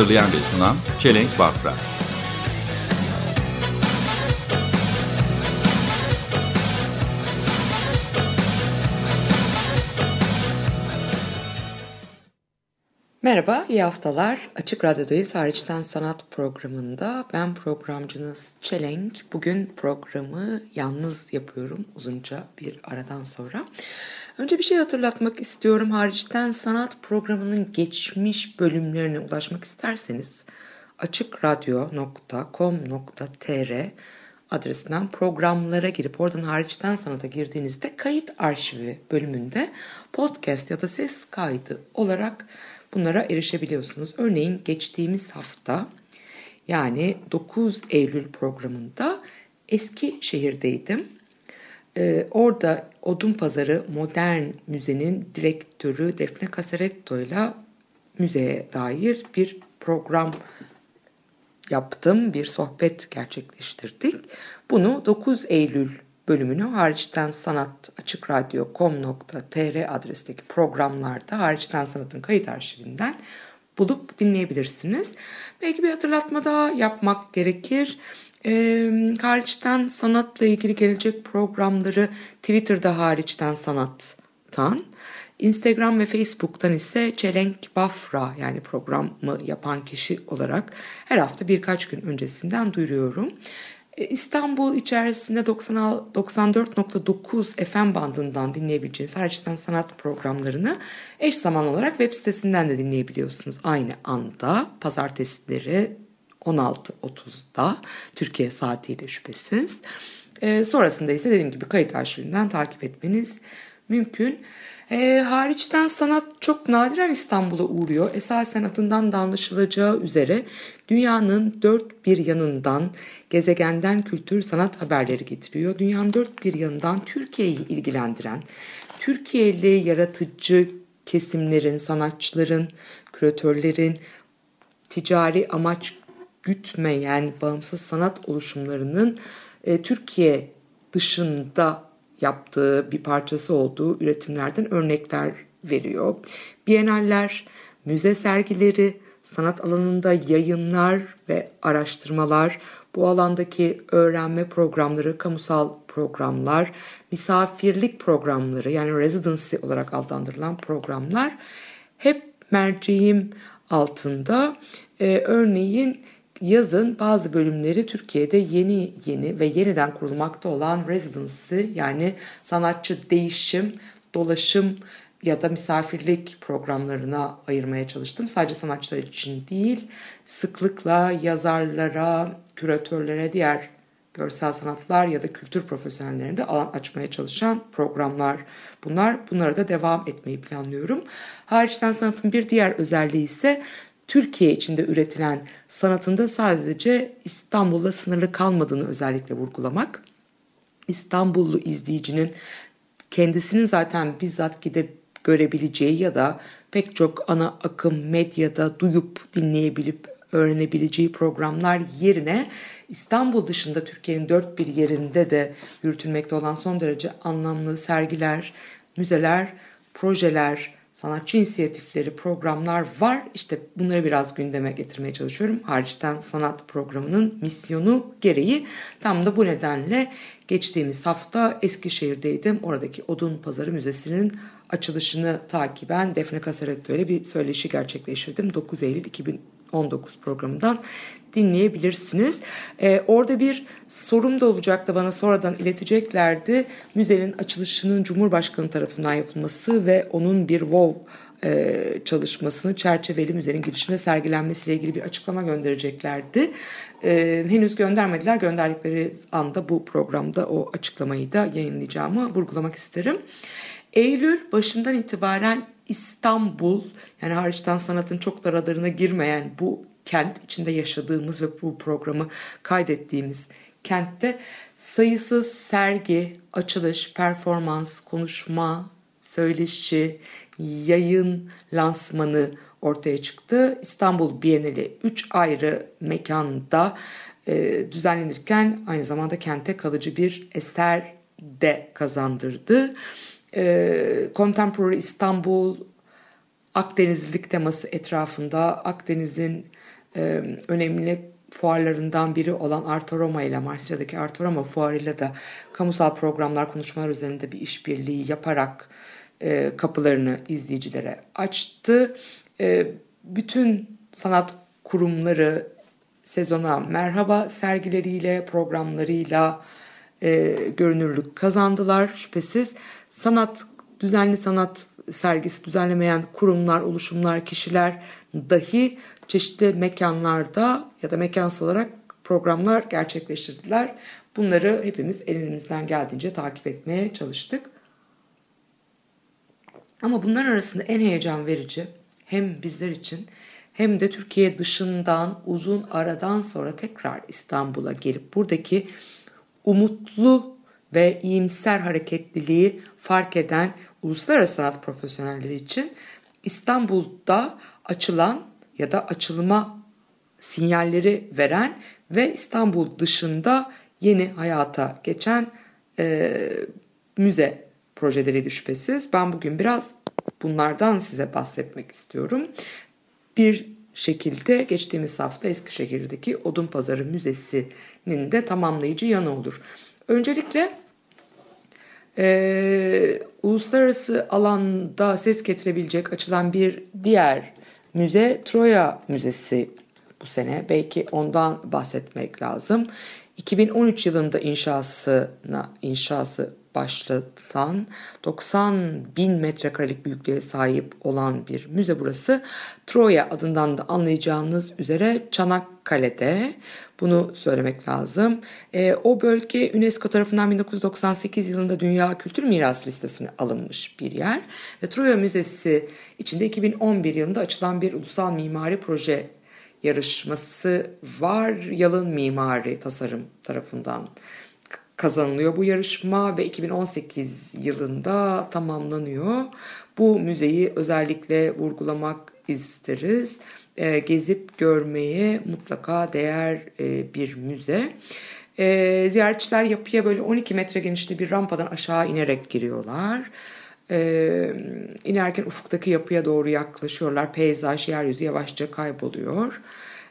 Hazırlayan ve sunan Çelenk Bafra. Merhaba, iyi haftalar. Açık Radyo'dayız. Hariçten Sanat programında ben programcınız Çelenk. Bugün programı yalnız yapıyorum uzunca bir aradan sonra. Önce bir şey hatırlatmak istiyorum. Hariçten Sanat programının geçmiş bölümlerine ulaşmak isterseniz açıkradyo.com.tr adresinden programlara girip oradan hariçten sanata girdiğinizde kayıt arşivi bölümünde podcast ya da ses kaydı olarak bunlara erişebiliyorsunuz. Örneğin geçtiğimiz hafta yani 9 Eylül programında Eskişehir'deydim. Ee, orada Odun Pazarı Modern Müze'nin direktörü Defne Casaretto ile müzeye dair bir program yaptım. Bir sohbet gerçekleştirdik. Bunu 9 Eylül bölümünü hariçten sanat açıkradyo.com.tr adresteki programlarda hariçten sanatın kayıt arşivinden bulup dinleyebilirsiniz. Belki bir hatırlatma daha yapmak gerekir. Ee, hariçten sanatla ilgili gelecek programları Twitter'da hariçten sanattan, Instagram ve Facebook'tan ise Çelenk Bafra yani programı yapan kişi olarak her hafta birkaç gün öncesinden duyuruyorum. E, İstanbul içerisinde 94.9 FM bandından dinleyebileceğiniz hariçten sanat programlarını eş zaman olarak web sitesinden de dinleyebiliyorsunuz. Aynı anda pazartesileri 16.30'da Türkiye saatiyle şüphesiz. E, sonrasında ise dediğim gibi kayıt arşivinden takip etmeniz mümkün. E, hariçten sanat çok nadiren İstanbul'a uğruyor. Esasen adından da anlaşılacağı üzere dünyanın dört bir yanından gezegenden kültür sanat haberleri getiriyor. Dünyanın dört bir yanından Türkiye'yi ilgilendiren, Türkiye'li yaratıcı kesimlerin, sanatçıların, küratörlerin ticari amaç gütmeyen bağımsız sanat oluşumlarının e, Türkiye dışında yaptığı bir parçası olduğu üretimlerden örnekler veriyor. Bienaller, müze sergileri, sanat alanında yayınlar ve araştırmalar, bu alandaki öğrenme programları, kamusal programlar, misafirlik programları yani residency olarak adlandırılan programlar hep merceğim altında. Ee, örneğin yazın bazı bölümleri Türkiye'de yeni yeni ve yeniden kurulmakta olan residency yani sanatçı değişim, dolaşım ya da misafirlik programlarına ayırmaya çalıştım. Sadece sanatçılar için değil, sıklıkla yazarlara, küratörlere, diğer görsel sanatlar ya da kültür profesyonellerinde alan açmaya çalışan programlar bunlar. Bunlara da devam etmeyi planlıyorum. Hariçten sanatın bir diğer özelliği ise Türkiye içinde üretilen sanatında sadece İstanbul'la sınırlı kalmadığını özellikle vurgulamak. İstanbullu izleyicinin kendisinin zaten bizzat gidip görebileceği ya da pek çok ana akım medyada duyup dinleyebilip öğrenebileceği programlar yerine İstanbul dışında Türkiye'nin dört bir yerinde de yürütülmekte olan son derece anlamlı sergiler, müzeler, projeler, sanatçı inisiyatifleri, programlar var. İşte bunları biraz gündeme getirmeye çalışıyorum. Hariçten sanat programının misyonu gereği tam da bu nedenle geçtiğimiz hafta Eskişehir'deydim. Oradaki Odun Pazarı Müzesi'nin açılışını takiben Defne Casaretto ile bir söyleşi gerçekleştirdim. 9 Eylül 2019 programından dinleyebilirsiniz. Ee, orada bir sorum da olacaktı bana sonradan ileteceklerdi. Müzenin açılışının Cumhurbaşkanı tarafından yapılması ve onun bir WoW e, çalışmasını çerçeveli müzenin girişinde sergilenmesiyle ilgili bir açıklama göndereceklerdi. E, henüz göndermediler. Gönderdikleri anda bu programda o açıklamayı da yayınlayacağımı vurgulamak isterim. Eylül başından itibaren İstanbul yani hariçten sanatın çok da radarına girmeyen bu kent içinde yaşadığımız ve bu programı kaydettiğimiz kentte sayısız sergi, açılış, performans, konuşma, söyleşi, yayın, lansmanı ortaya çıktı. İstanbul Bienali 3 ayrı mekanda e, düzenlenirken aynı zamanda kente kalıcı bir eser de kazandırdı. E, Contemporary İstanbul Akdenizlilik teması etrafında Akdeniz'in e, önemli fuarlarından biri olan Artoroma ile Marsilya'daki Artoroma fuarıyla da kamusal programlar konuşmalar üzerinde bir işbirliği yaparak e, kapılarını izleyicilere açtı. E, bütün sanat kurumları sezona merhaba sergileriyle, programlarıyla e, görünürlük kazandılar şüphesiz. Sanat, düzenli sanat sergisi düzenlemeyen kurumlar, oluşumlar, kişiler dahi çeşitli mekanlarda ya da mekansal olarak programlar gerçekleştirdiler. Bunları hepimiz elimizden geldiğince takip etmeye çalıştık. Ama bunlar arasında en heyecan verici hem bizler için hem de Türkiye dışından uzun aradan sonra tekrar İstanbul'a gelip buradaki umutlu ve iyimser hareketliliği fark eden uluslararası sanat profesyonelleri için İstanbul'da açılan ya da açılma sinyalleri veren ve İstanbul dışında yeni hayata geçen e, müze projeleriydi şüphesiz. Ben bugün biraz bunlardan size bahsetmek istiyorum. Bir şekilde geçtiğimiz hafta Eskişehir'deki Odun Pazarı Müzesi'nin de tamamlayıcı yanı olur. Öncelikle e, uluslararası alanda ses getirebilecek açılan bir diğer müze Troya Müzesi bu sene. Belki ondan bahsetmek lazım. 2013 yılında inşasına inşası başlatan 90 bin metrekarelik büyüklüğe sahip olan bir müze burası. Troya adından da anlayacağınız üzere Çanakkale'de bunu söylemek lazım. E, o bölge UNESCO tarafından 1998 yılında Dünya Kültür Mirası listesine alınmış bir yer. Ve Troya Müzesi içinde 2011 yılında açılan bir ulusal mimari proje yarışması var. Yalın Mimari Tasarım tarafından kazanılıyor bu yarışma ve 2018 yılında tamamlanıyor. Bu müzeyi özellikle vurgulamak isteriz. E, gezip görmeye mutlaka değer e, bir müze. E, ziyaretçiler yapıya böyle 12 metre genişliği bir rampadan aşağı inerek giriyorlar. E, inerken ufuktaki yapıya doğru yaklaşıyorlar. Peyzaj, yeryüzü yavaşça kayboluyor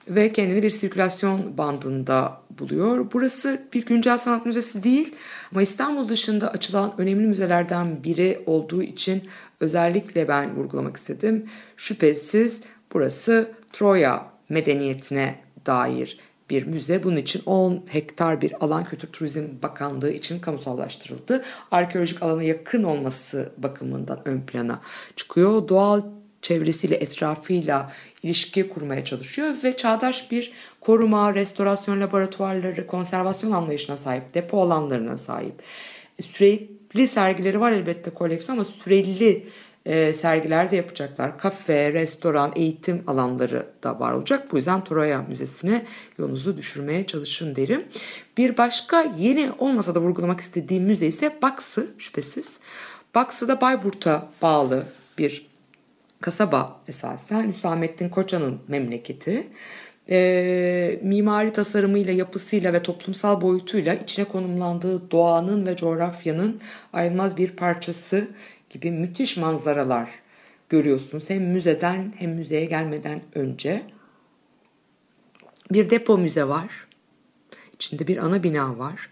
ve kendini bir sirkülasyon bandında buluyor. Burası bir güncel sanat müzesi değil ama İstanbul dışında açılan önemli müzelerden biri olduğu için özellikle ben vurgulamak istedim. Şüphesiz burası Troya medeniyetine dair bir müze. Bunun için 10 hektar bir alan Kültür Turizm Bakanlığı için kamusallaştırıldı. Arkeolojik alana yakın olması bakımından ön plana çıkıyor. Doğal çevresiyle, etrafıyla ilişki kurmaya çalışıyor ve çağdaş bir koruma, restorasyon laboratuvarları, konservasyon anlayışına sahip, depo alanlarına sahip. E, sürekli sergileri var elbette koleksiyon ama süreli e, sergiler de yapacaklar. Kafe, restoran, eğitim alanları da var olacak. Bu yüzden Troya Müzesi'ne yolunuzu düşürmeye çalışın derim. Bir başka yeni olmasa da vurgulamak istediğim müze ise Baksı şüphesiz. Baksı da Bayburt'a bağlı bir kasaba esasen Hüsamettin Koçan'ın memleketi. E, mimari tasarımıyla, yapısıyla ve toplumsal boyutuyla içine konumlandığı doğanın ve coğrafyanın ayrılmaz bir parçası gibi müthiş manzaralar görüyorsunuz. Hem müzeden hem müzeye gelmeden önce. Bir depo müze var. İçinde bir ana bina var.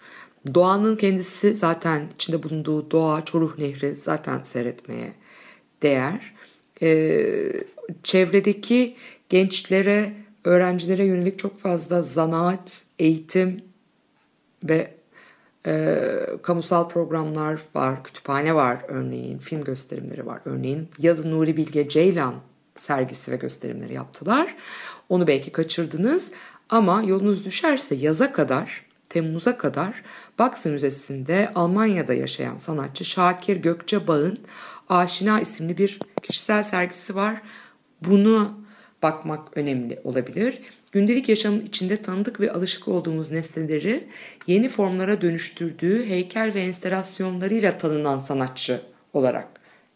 Doğanın kendisi zaten içinde bulunduğu doğa, Çoruh Nehri zaten seyretmeye değer e, çevredeki gençlere, öğrencilere yönelik çok fazla zanaat, eğitim ve e, kamusal programlar var, kütüphane var örneğin, film gösterimleri var örneğin. Yazın Nuri Bilge Ceylan sergisi ve gösterimleri yaptılar. Onu belki kaçırdınız ama yolunuz düşerse yaza kadar, Temmuz'a kadar Baksı Müzesi'nde Almanya'da yaşayan sanatçı Şakir Gökçebağ'ın Aşina isimli bir kişisel sergisi var. Bunu bakmak önemli olabilir. Gündelik yaşamın içinde tanıdık ve alışık olduğumuz nesneleri yeni formlara dönüştürdüğü heykel ve enstalasyonlarıyla tanınan sanatçı olarak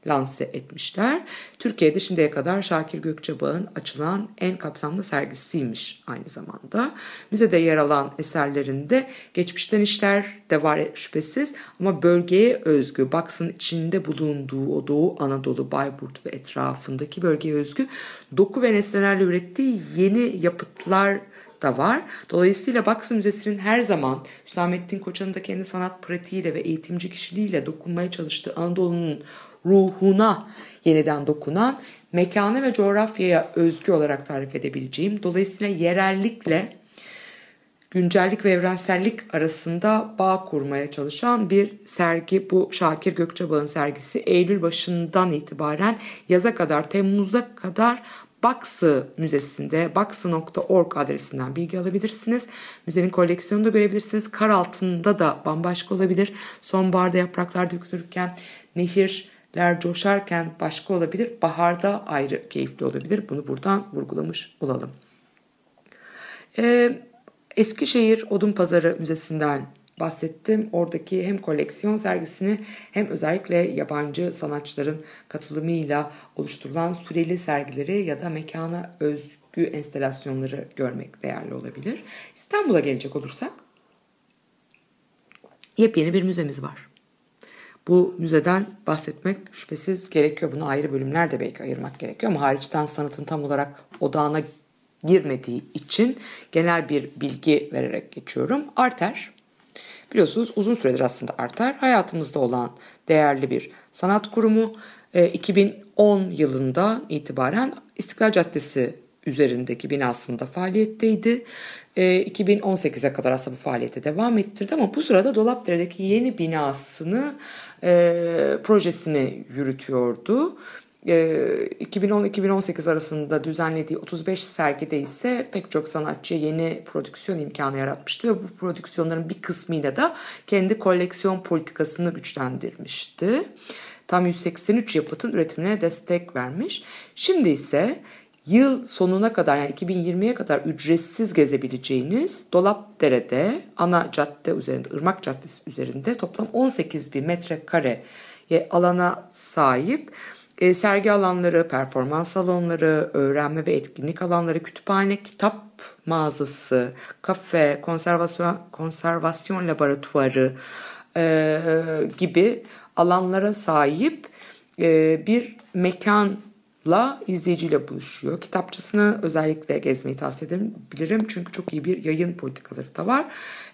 lanse etmişler. Türkiye'de şimdiye kadar Şakir Gökçebağ'ın açılan en kapsamlı sergisiymiş aynı zamanda. Müzede yer alan eserlerinde geçmişten işler de var şüphesiz ama bölgeye özgü, Baksın içinde bulunduğu o Doğu Anadolu, Bayburt ve etrafındaki bölgeye özgü doku ve nesnelerle ürettiği yeni yapıtlar da var. Dolayısıyla Baksı Müzesi'nin her zaman Hüsamettin Koçan'ın da kendi sanat pratiğiyle ve eğitimci kişiliğiyle dokunmaya çalıştığı Anadolu'nun ruhuna yeniden dokunan mekana ve coğrafyaya özgü olarak tarif edebileceğim. Dolayısıyla yerellikle güncellik ve evrensellik arasında bağ kurmaya çalışan bir sergi. Bu Şakir Gökçebağ'ın sergisi Eylül başından itibaren yaza kadar, Temmuz'a kadar Baksı Müzesi'nde baksı.org adresinden bilgi alabilirsiniz. Müzenin koleksiyonunu da görebilirsiniz. Kar altında da bambaşka olabilir. Sonbaharda yapraklar dökülürken nehirler coşarken başka olabilir. Baharda ayrı keyifli olabilir. Bunu buradan vurgulamış olalım. Ee, Eskişehir Odun Pazarı Müzesi'nden bahsettim. Oradaki hem koleksiyon sergisini hem özellikle yabancı sanatçıların katılımıyla oluşturulan süreli sergileri ya da mekana özgü enstalasyonları görmek değerli olabilir. İstanbul'a gelecek olursak yepyeni bir müzemiz var. Bu müzeden bahsetmek şüphesiz gerekiyor. Bunu ayrı bölümler de belki ayırmak gerekiyor ama hariçten sanatın tam olarak odağına girmediği için genel bir bilgi vererek geçiyorum. Arter biliyorsunuz uzun süredir aslında Arter hayatımızda olan değerli bir sanat kurumu. E, 2010 yılında itibaren İstiklal Caddesi üzerindeki binasında faaliyetteydi. E, 2018'e kadar aslında bu faaliyete devam ettirdi ama bu sırada Dolapdere'deki yeni binasını e, projesini yürütüyordu. 2010-2018 arasında düzenlediği 35 sergide ise pek çok sanatçı yeni prodüksiyon imkanı yaratmıştı ve bu prodüksiyonların bir kısmıyla da kendi koleksiyon politikasını güçlendirmişti. Tam 183 yapıtın üretimine destek vermiş. Şimdi ise yıl sonuna kadar yani 2020'ye kadar ücretsiz gezebileceğiniz Dolapdere'de ana cadde üzerinde, Irmak Caddesi üzerinde toplam 18 bin metrekare alana sahip e, sergi alanları, performans salonları, öğrenme ve etkinlik alanları, kütüphane, kitap mağazası, kafe, konservasyon, konservasyon laboratuvarı e, gibi alanlara sahip e, bir mekan la izleyiciyle buluşuyor. Kitapçısını özellikle gezmeyi tavsiye edebilirim. Çünkü çok iyi bir yayın politikaları da var.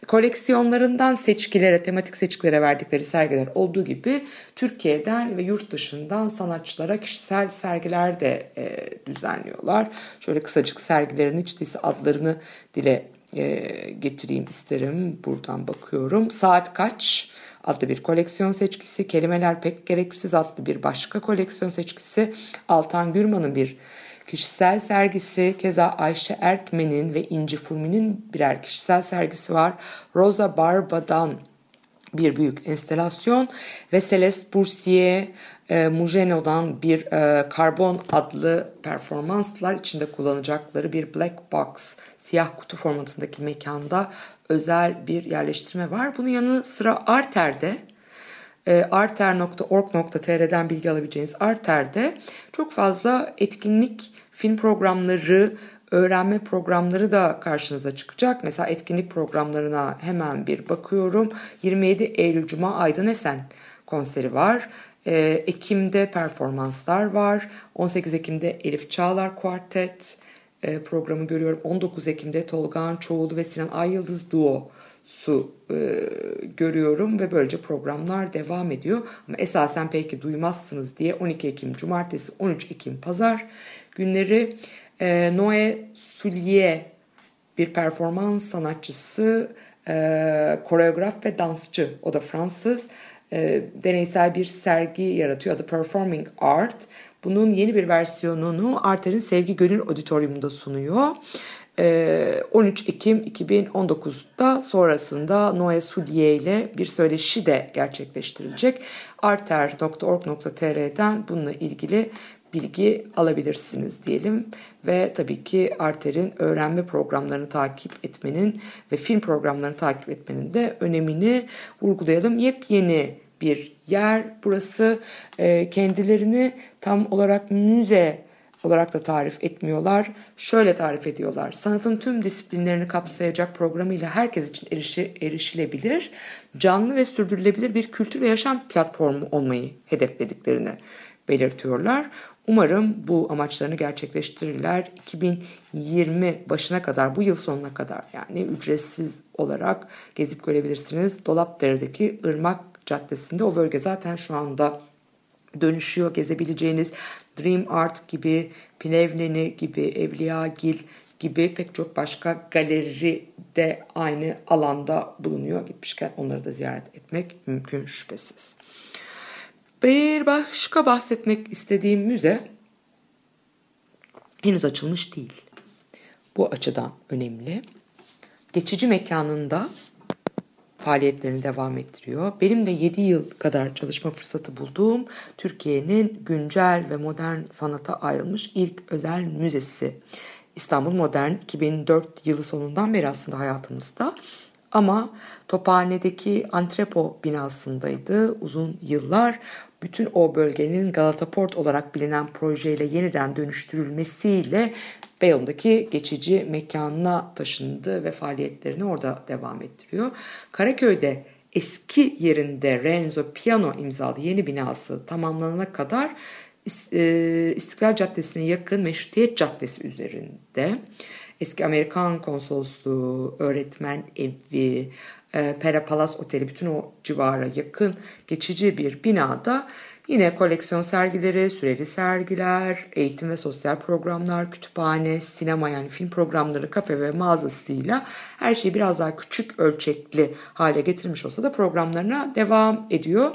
Koleksiyonlarından seçkilere, tematik seçkilere verdikleri sergiler olduğu gibi Türkiye'den ve yurt dışından sanatçılara kişisel sergiler de e, düzenliyorlar. Şöyle kısacık sergilerin hiç değilse adlarını dile e, getireyim isterim. Buradan bakıyorum. Saat kaç? Adlı bir koleksiyon seçkisi, Kelimeler Pek Gereksiz adlı bir başka koleksiyon seçkisi, Altan Gürman'ın bir kişisel sergisi, keza Ayşe Erkmen'in ve İnci Fulmi'nin birer kişisel sergisi var. Rosa Barba'dan bir büyük enstelasyon ve Celeste Boursier e, Mugeno'dan bir e, karbon adlı performanslar içinde kullanacakları bir black box siyah kutu formatındaki mekanda özel bir yerleştirme var. Bunun yanı sıra Arter'de e, arter.org.tr'den bilgi alabileceğiniz Arter'de çok fazla etkinlik, film programları, öğrenme programları da karşınıza çıkacak. Mesela etkinlik programlarına hemen bir bakıyorum. 27 Eylül Cuma Aydın Esen konseri var. E, Ekim'de performanslar var. 18 Ekim'de Elif Çağlar Quartet e, programı görüyorum. 19 Ekim'de Tolga Çoğulu ve Sinan Ayyıldız Duo su e, görüyorum ve böylece programlar devam ediyor. Ama esasen belki duymazsınız diye 12 Ekim Cumartesi 13 Ekim Pazar günleri e, Noé Soulier bir performans sanatçısı, e, koreograf ve dansçı. O da Fransız. E, deneysel bir sergi yaratıyor adı Performing Art. Bunun yeni bir versiyonunu Arter'in Sevgi Gönül Auditorium'da sunuyor. 13 Ekim 2019'da sonrasında Noé Soulier ile bir söyleşi de gerçekleştirilecek. arter.org.tr'den bununla ilgili bilgi alabilirsiniz diyelim ve tabii ki Arter'in öğrenme programlarını takip etmenin ve film programlarını takip etmenin de önemini vurgulayalım. Yepyeni bir yer burası e, kendilerini tam olarak müze olarak da tarif etmiyorlar. Şöyle tarif ediyorlar. Sanatın tüm disiplinlerini kapsayacak programıyla herkes için erişi, erişilebilir, canlı ve sürdürülebilir bir kültür ve yaşam platformu olmayı hedeflediklerini belirtiyorlar. Umarım bu amaçlarını gerçekleştirirler. 2020 başına kadar, bu yıl sonuna kadar yani ücretsiz olarak gezip görebilirsiniz. Dolapdere'deki Irmak Caddesi'nde o bölge zaten şu anda dönüşüyor. Gezebileceğiniz Dream Art gibi, Plevneni gibi, Evliyagil gibi pek çok başka galeri de aynı alanda bulunuyor. Gitmişken onları da ziyaret etmek mümkün şüphesiz. Bir başka bahsetmek istediğim müze henüz açılmış değil. Bu açıdan önemli. Geçici mekanında faaliyetlerini devam ettiriyor. Benim de 7 yıl kadar çalışma fırsatı bulduğum Türkiye'nin güncel ve modern sanata ayrılmış ilk özel müzesi. İstanbul Modern 2004 yılı sonundan beri aslında hayatımızda. Ama Tophane'deki Antrepo binasındaydı uzun yıllar. Bütün o bölgenin Galata Port olarak bilinen projeyle yeniden dönüştürülmesiyle Beyoğlu'ndaki geçici mekanına taşındı ve faaliyetlerini orada devam ettiriyor. Karaköy'de eski yerinde Renzo Piano imzalı yeni binası tamamlanana kadar e, İstiklal Caddesi'ne yakın Meşrutiyet Caddesi üzerinde eski Amerikan konsolosluğu, öğretmen evi, e, Pera Palas Oteli bütün o civara yakın geçici bir binada yine koleksiyon sergileri, süreli sergiler, eğitim ve sosyal programlar, kütüphane, sinema yani film programları, kafe ve mağazasıyla her şeyi biraz daha küçük ölçekli hale getirmiş olsa da programlarına devam ediyor.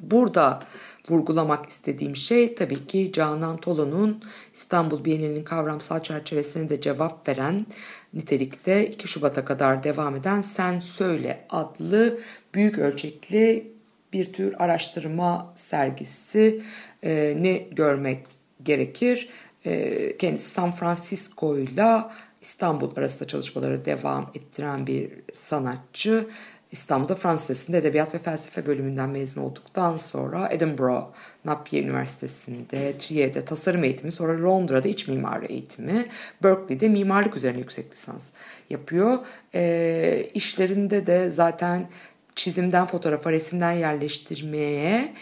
Burada vurgulamak istediğim şey tabii ki Canan Tolo'nun İstanbul Bienalinin kavramsal çerçevesine de cevap veren nitelikte 2 Şubat'a kadar devam eden Sen Söyle adlı büyük ölçekli bir tür araştırma sergisi e, ne görmek gerekir. E, kendisi San Francisco ile İstanbul arasında çalışmaları devam ettiren bir sanatçı. İstanbul'da Fransız Lisesi'nde Edebiyat ve Felsefe bölümünden mezun olduktan sonra Edinburgh Napier Üniversitesi'nde, Trier'de tasarım eğitimi, sonra Londra'da iç mimari eğitimi, Berkeley'de mimarlık üzerine yüksek lisans yapıyor. E, işlerinde de zaten çizimden fotoğrafa, resimden yerleştirmeye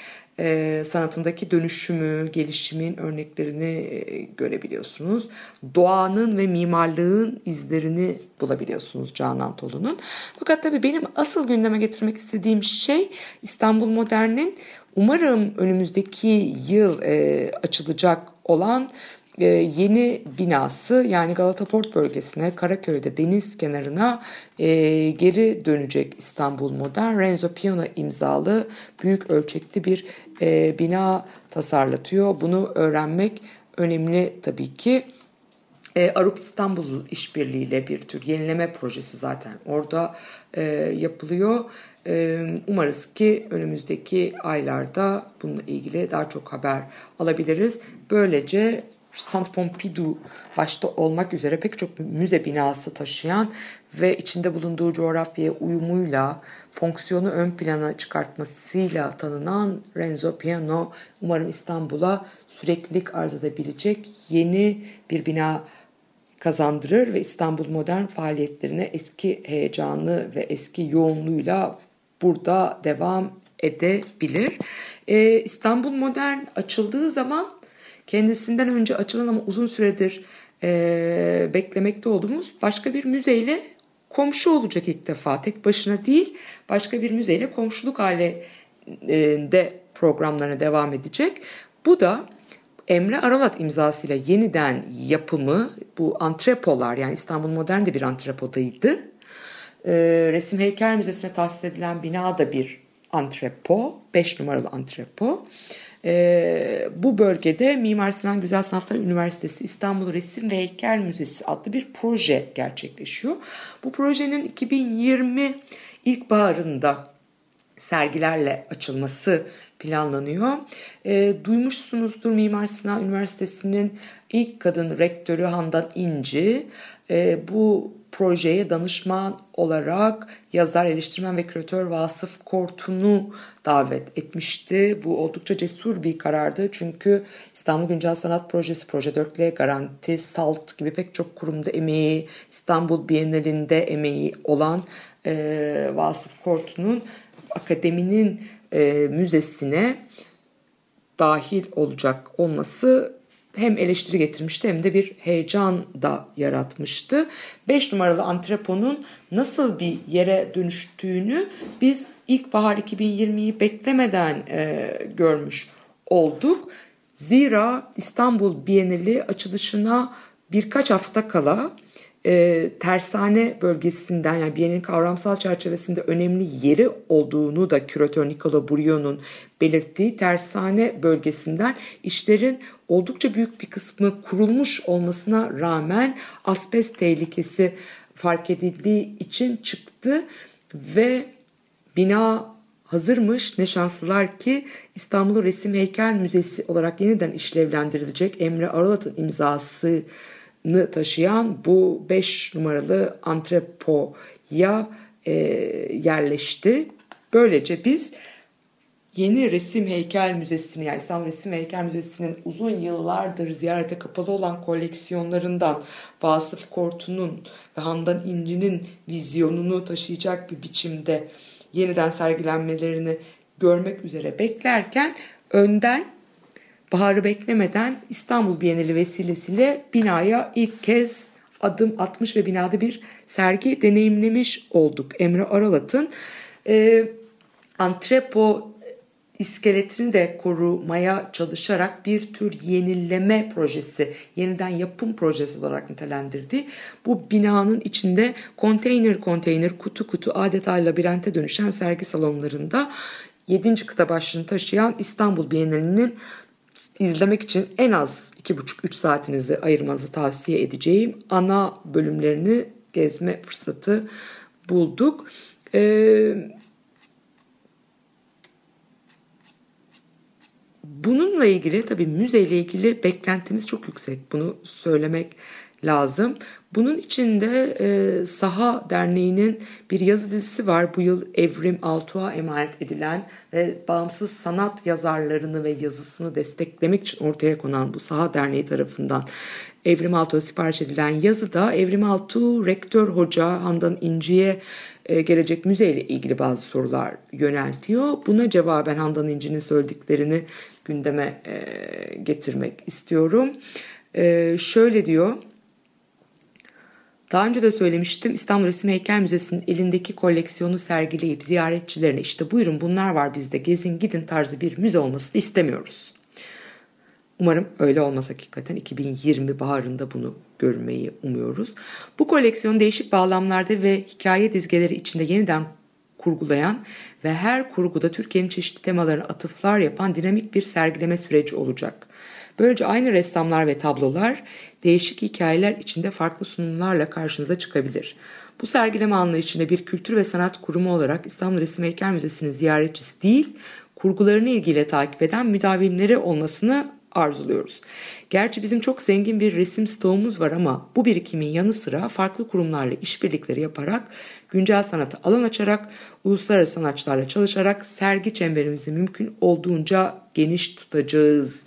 e, sanatındaki dönüşümü, gelişimin örneklerini e, görebiliyorsunuz. Doğanın ve mimarlığın izlerini bulabiliyorsunuz Canan Tolu'nun. Fakat tabii benim asıl gündeme getirmek istediğim şey İstanbul Modern'in umarım önümüzdeki yıl e, açılacak olan e, yeni binası yani Galata Port bölgesine Karaköy'de deniz kenarına e, geri dönecek İstanbul Modern Renzo Piano imzalı büyük ölçekli bir e, bina tasarlatıyor. Bunu öğrenmek önemli tabii ki. E, Arup İstanbul işbirliğiyle bir tür yenileme projesi zaten orada e, yapılıyor. E, umarız ki önümüzdeki aylarda bununla ilgili daha çok haber alabiliriz. Böylece Saint Pompidou başta olmak üzere pek çok müze binası taşıyan ve içinde bulunduğu coğrafyaya uyumuyla, fonksiyonu ön plana çıkartmasıyla tanınan Renzo Piano umarım İstanbul'a süreklilik arz edebilecek yeni bir bina kazandırır ve İstanbul modern faaliyetlerine eski heyecanı ve eski yoğunluğuyla burada devam edebilir. Ee, İstanbul modern açıldığı zaman kendisinden önce açılan ama uzun süredir e, beklemekte olduğumuz başka bir müzeyle komşu olacak ilk defa. Tek başına değil başka bir müzeyle komşuluk halinde programlarına devam edecek. Bu da Emre Aralat imzasıyla yeniden yapımı bu antrepolar yani İstanbul Modern de bir antrepodaydı. Ee, Resim Heykel Müzesi'ne tahsis edilen bina da bir antrepo, 5 numaralı antrepo. E, bu bölgede Mimar Sinan Güzel Sanatlar Üniversitesi İstanbul Resim ve Heykel Müzesi adlı bir proje gerçekleşiyor. Bu projenin 2020 ilkbaharında sergilerle açılması planlanıyor. E, duymuşsunuzdur Mimar Sinan Üniversitesi'nin ilk kadın rektörü Handan İnci e, bu projeye danışman olarak yazar, eleştirmen ve küratör Vasıf Kortun'u davet etmişti. Bu oldukça cesur bir karardı çünkü İstanbul Güncel Sanat Projesi, Proje 4L Garanti, SALT gibi pek çok kurumda emeği, İstanbul Bienalinde emeği olan e, Vasıf Kortun'un akademinin e, müzesine dahil olacak olması hem eleştiri getirmişti hem de bir heyecan da yaratmıştı. 5 numaralı antreponun nasıl bir yere dönüştüğünü biz ilkbahar 2020'yi beklemeden e, görmüş olduk. Zira İstanbul Bienali açılışına birkaç hafta kala e, tersane bölgesinden yani Biennial'in kavramsal çerçevesinde önemli yeri olduğunu da küratör Nicola Burio'nun belirttiği tersane bölgesinden işlerin oldukça büyük bir kısmı kurulmuş olmasına rağmen asbest tehlikesi fark edildiği için çıktı ve bina hazırmış. Ne şanslılar ki İstanbul Resim Heykel Müzesi olarak yeniden işlevlendirilecek Emre Aralat'ın imzası taşıyan bu 5 numaralı antrepoya e, yerleşti. Böylece biz yeni resim heykel müzesini yani İstanbul Resim Heykel Müzesi'nin uzun yıllardır ziyarete kapalı olan koleksiyonlarından Vasıf Kortu'nun ve Handan İnci'nin vizyonunu taşıyacak bir biçimde yeniden sergilenmelerini görmek üzere beklerken önden baharı beklemeden İstanbul Bienali vesilesiyle binaya ilk kez adım atmış ve binada bir sergi deneyimlemiş olduk. Emre Aralat'ın e, antrepo iskeletini de korumaya çalışarak bir tür yenileme projesi, yeniden yapım projesi olarak nitelendirdi. Bu binanın içinde konteyner konteyner, kutu kutu adeta labirente dönüşen sergi salonlarında 7. kıta başlığını taşıyan İstanbul Bienalinin izlemek için en az 2,5-3 saatinizi ayırmanızı tavsiye edeceğim ana bölümlerini gezme fırsatı bulduk. Ee, bununla ilgili tabii müzeyle ilgili beklentimiz çok yüksek. Bunu söylemek lazım. Bunun içinde e, Saha Derneği'nin bir yazı dizisi var. Bu yıl Evrim Altuğ'a emanet edilen ve bağımsız sanat yazarlarını ve yazısını desteklemek için ortaya konan bu Saha Derneği tarafından Evrim Altuğ'a sipariş edilen yazıda Evrim Altuğ rektör hoca Handan İnci'ye e, gelecek müzeyle ilgili bazı sorular yöneltiyor. Buna cevaben Handan İnci'nin söylediklerini gündeme e, getirmek istiyorum. E, şöyle diyor. Daha önce de söylemiştim İstanbul Resim Heykel Müzesi'nin elindeki koleksiyonu sergileyip ziyaretçilerine işte buyurun bunlar var bizde gezin gidin tarzı bir müze olmasını istemiyoruz. Umarım öyle olmaz hakikaten 2020 baharında bunu görmeyi umuyoruz. Bu koleksiyon değişik bağlamlarda ve hikaye dizgeleri içinde yeniden kurgulayan ve her kurguda Türkiye'nin çeşitli temalarına atıflar yapan dinamik bir sergileme süreci olacak. Böylece aynı ressamlar ve tablolar değişik hikayeler içinde farklı sunumlarla karşınıza çıkabilir. Bu sergileme anlayışında bir kültür ve sanat kurumu olarak İstanbul Resim Heykel Müzesi'nin ziyaretçisi değil, kurgularını ilgiyle takip eden müdavimleri olmasını arzuluyoruz. Gerçi bizim çok zengin bir resim stoğumuz var ama bu birikimin yanı sıra farklı kurumlarla işbirlikleri yaparak, güncel sanatı alan açarak, uluslararası sanatçılarla çalışarak sergi çemberimizi mümkün olduğunca geniş tutacağız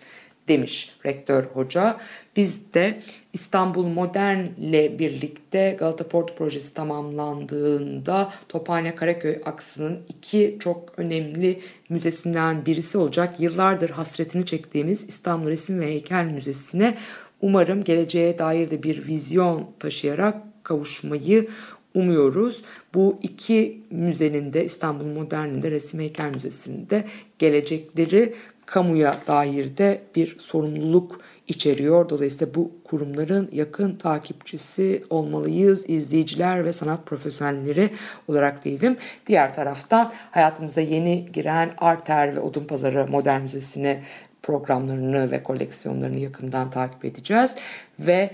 demiş rektör hoca. Biz de İstanbul Modern'le birlikte Galata Port projesi tamamlandığında Tophane Karaköy aksının iki çok önemli müzesinden birisi olacak. Yıllardır hasretini çektiğimiz İstanbul Resim ve Heykel Müzesi'ne umarım geleceğe dair de bir vizyon taşıyarak kavuşmayı umuyoruz. Bu iki müzenin de İstanbul Modern'inde Resim Heykel Müzesi'nde gelecekleri kamuya dair de bir sorumluluk içeriyor. Dolayısıyla bu kurumların yakın takipçisi olmalıyız. izleyiciler ve sanat profesyonelleri olarak diyelim. Diğer taraftan hayatımıza yeni giren Arter ve Odunpazarı Modern Müzesi'ne programlarını ve koleksiyonlarını yakından takip edeceğiz. Ve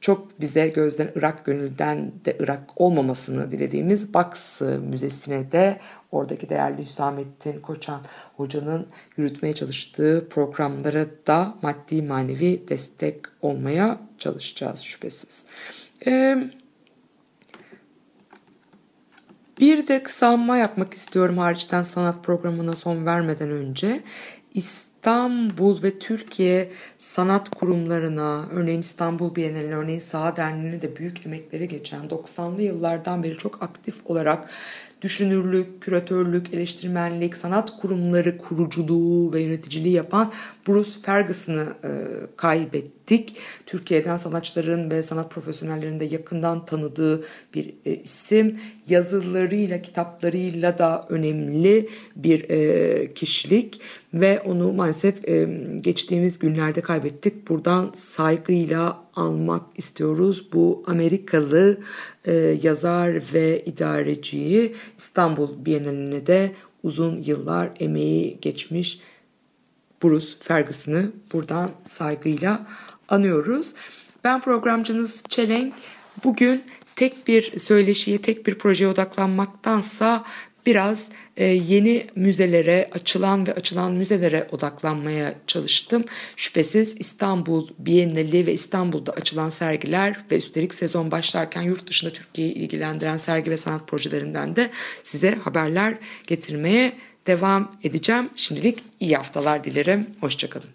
çok bize gözden Irak gönülden de Irak olmamasını dilediğimiz Baks Müzesi'ne de oradaki değerli Hüsamettin Koçan hocanın yürütmeye çalıştığı programlara da maddi manevi destek olmaya çalışacağız şüphesiz. Ee, bir de kısalma yapmak istiyorum hariçten sanat programına son vermeden önce. İstanbul ve Türkiye sanat kurumlarına, örneğin İstanbul Bienali'ne, örneğin Saha Derneği'ne de büyük emekleri geçen 90'lı yıllardan beri çok aktif olarak düşünürlük, küratörlük, eleştirmenlik, sanat kurumları kuruculuğu ve yöneticiliği yapan Bruce Ferguson'ı e, kaybettik. Türkiye'den sanatçıların ve sanat profesyonellerinin de yakından tanıdığı bir e, isim. Yazılarıyla, kitaplarıyla da önemli bir e, kişilik ve onu maalesef e, geçtiğimiz günlerde kaybettik. Buradan saygıyla almak istiyoruz. Bu Amerikalı e, yazar ve idareciyi İstanbul Bienalinde de uzun yıllar emeği geçmiş Bruce Ferguson'ı buradan saygıyla anıyoruz. Ben programcınız Çelenk. Bugün tek bir söyleşiye, tek bir projeye odaklanmaktansa biraz e, yeni müzelere, açılan ve açılan müzelere odaklanmaya çalıştım. Şüphesiz İstanbul Biennale ve İstanbul'da açılan sergiler ve üstelik sezon başlarken yurt dışında Türkiye'yi ilgilendiren sergi ve sanat projelerinden de size haberler getirmeye devam edeceğim. Şimdilik iyi haftalar dilerim. Hoşçakalın.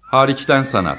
Hariçten sanat.